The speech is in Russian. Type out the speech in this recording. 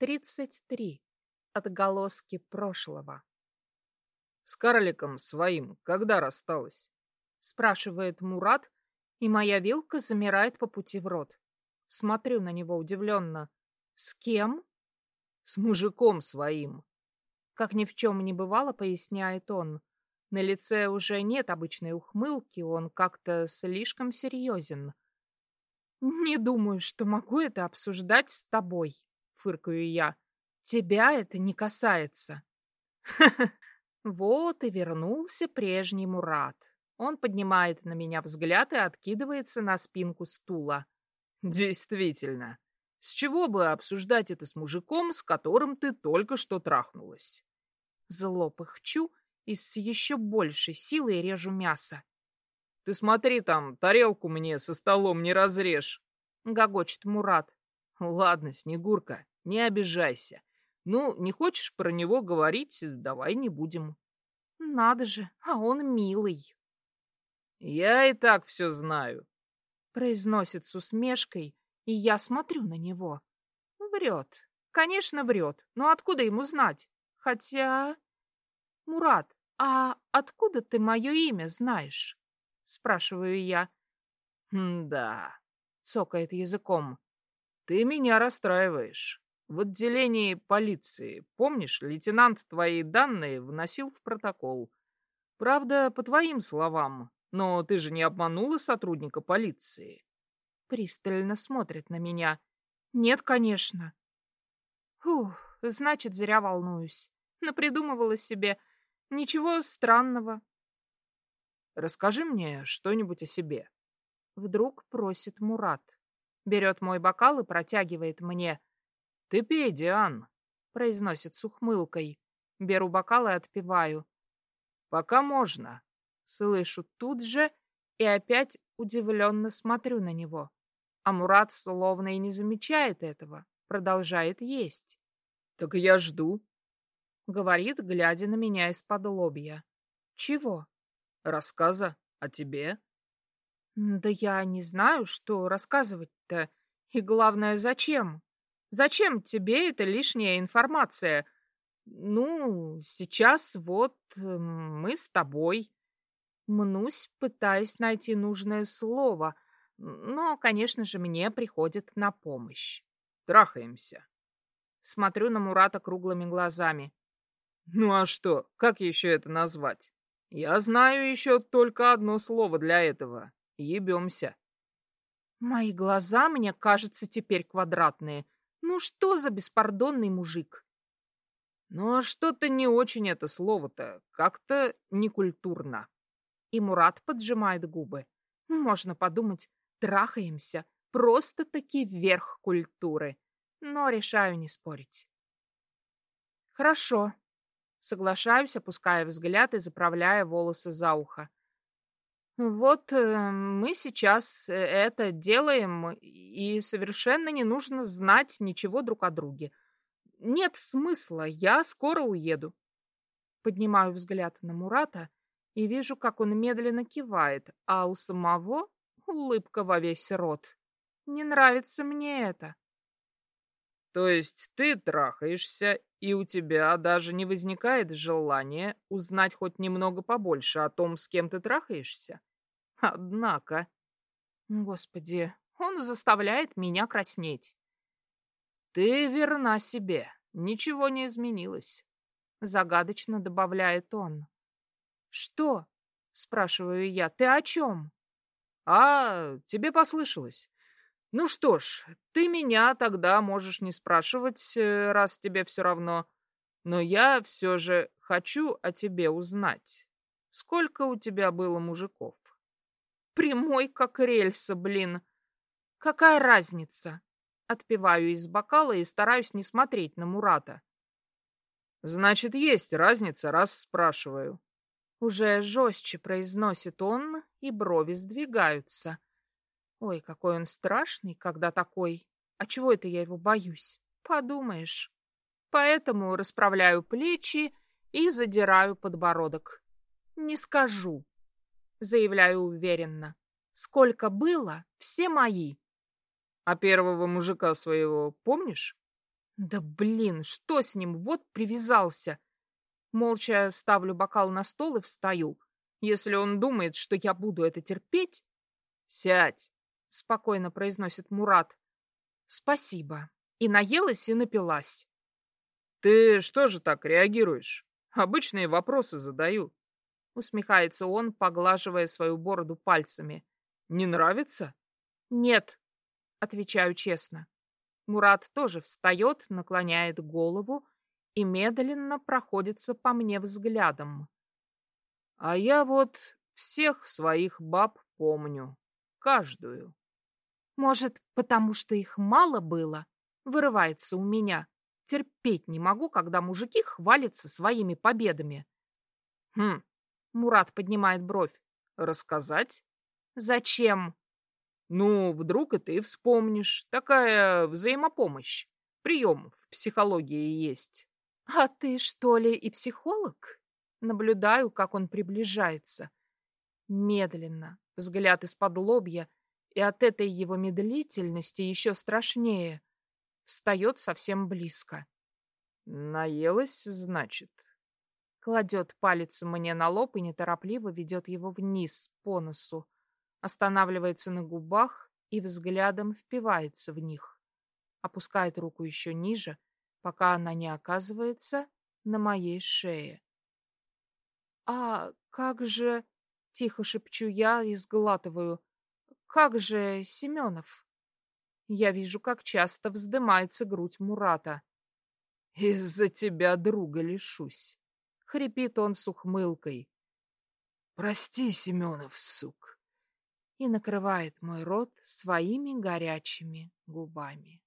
Тридцать три. Отголоски прошлого. С карликом своим когда рассталась? Спрашивает Мурат, и моя вилка замирает по пути в рот. Смотрю на него удивленно. С кем? С мужиком своим. Как ни в чем не бывало, поясняет он. На лице уже нет обычной ухмылки, он как-то слишком серьезен. «Не думаю, что могу это обсуждать с тобой», — фыркаю я. «Тебя это не касается». Вот и вернулся прежний Мурат. Он поднимает на меня взгляд и откидывается на спинку стула. «Действительно. С чего бы обсуждать это с мужиком, с которым ты только что трахнулась?» Зло пыхчу и с еще большей силой режу мясо. «Ты смотри там, тарелку мне со столом не разрежь!» — гогочет Мурат. «Ладно, Снегурка, не обижайся. Ну, не хочешь про него говорить, давай не будем». «Надо же, а он милый». «Я и так все знаю», — произносит с усмешкой, и я смотрю на него. Врет. Конечно, врет. Но откуда ему знать? Хотя... Мурат, а откуда ты мое имя знаешь? Спрашиваю я. «Да», — цокает языком. «Ты меня расстраиваешь. В отделении полиции, помнишь, лейтенант твои данные вносил в протокол. Правда, по твоим словам, но ты же не обманула сотрудника полиции?» Пристально смотрит на меня. «Нет, конечно». Фух, значит, зря волнуюсь. Напридумывала себе. Ничего странного. Расскажи мне что-нибудь о себе. Вдруг просит Мурат. Берет мой бокал и протягивает мне. Ты пей, Диан, произносит с ухмылкой. Беру бокал и отпиваю. Пока можно. Слышу тут же и опять удивленно смотрю на него. А Мурат словно и не замечает этого, продолжает есть. Так я жду, говорит, глядя на меня из-под лобья. Чего? Рассказа о тебе. Да я не знаю, что рассказывать-то. И главное, зачем? Зачем тебе эта лишняя информация? Ну, сейчас вот мы с тобой. Мнусь, пытаясь найти нужное слово, но, конечно же, мне приходит на помощь. Трахаемся. Смотрю на Мурата круглыми глазами. Ну а что, как еще это назвать? Я знаю еще только одно слово для этого. Ебемся. Мои глаза, мне кажется, теперь квадратные. Ну что за беспардонный мужик? Ну а что-то не очень это слово-то. Как-то некультурно. И Мурат поджимает губы. Можно подумать, трахаемся. Просто-таки верх культуры. Но решаю не спорить. Хорошо, Соглашаюсь, опуская взгляд и заправляя волосы за ухо. Вот э, мы сейчас э, это делаем, и совершенно не нужно знать ничего друг о друге. Нет смысла, я скоро уеду. Поднимаю взгляд на Мурата и вижу, как он медленно кивает, а у самого улыбка во весь рот. Не нравится мне это. То есть ты трахаешься, и у тебя даже не возникает желания узнать хоть немного побольше о том, с кем ты трахаешься? Однако... Господи, он заставляет меня краснеть. Ты верна себе, ничего не изменилось. Загадочно добавляет он. Что? Спрашиваю я. Ты о чем? А, тебе послышалось. Ну что ж, ты меня тогда можешь не спрашивать, э, раз тебе все равно. Но я все же хочу о тебе узнать. Сколько у тебя было мужиков? Прямой, как рельса, блин. Какая разница? Отпиваю из бокала и стараюсь не смотреть на Мурата. Значит, есть разница, раз спрашиваю. Уже жестче произносит он, и брови сдвигаются. Ой, какой он страшный, когда такой. А чего это я его боюсь? Подумаешь. Поэтому расправляю плечи и задираю подбородок. Не скажу, заявляю уверенно. Сколько было, все мои. А первого мужика своего помнишь? Да блин, что с ним? Вот привязался. Молча ставлю бокал на стол и встаю. Если он думает, что я буду это терпеть... Сядь, спокойно произносит Мурат. Спасибо. И наелась, и напилась. Ты что же так реагируешь? Обычные вопросы задаю. Усмехается он, поглаживая свою бороду пальцами. Не нравится? Нет, отвечаю честно. Мурат тоже встает, наклоняет голову и медленно проходится по мне взглядом. А я вот всех своих баб помню. Каждую. Может, потому что их мало было? Вырывается у меня. Терпеть не могу, когда мужики хвалятся своими победами. Хм, Мурат поднимает бровь. Рассказать? Зачем? Ну, вдруг и ты вспомнишь. Такая взаимопомощь. Прием в психологии есть. А ты что ли и психолог? Наблюдаю, как он приближается. Медленно, взгляд из-под лобья, и от этой его медлительности еще страшнее. Встает совсем близко. Наелась, значит? Кладет палец мне на лоб и неторопливо ведет его вниз, по носу. Останавливается на губах и взглядом впивается в них. Опускает руку еще ниже, пока она не оказывается на моей шее. «А как же...» — тихо шепчу я и сглатываю. «Как же Семенов?» Я вижу, как часто вздымается грудь Мурата. «Из-за тебя друга лишусь», — хрипит он с ухмылкой. «Прости, Семенов, сук!» И накрывает мой рот своими горячими губами.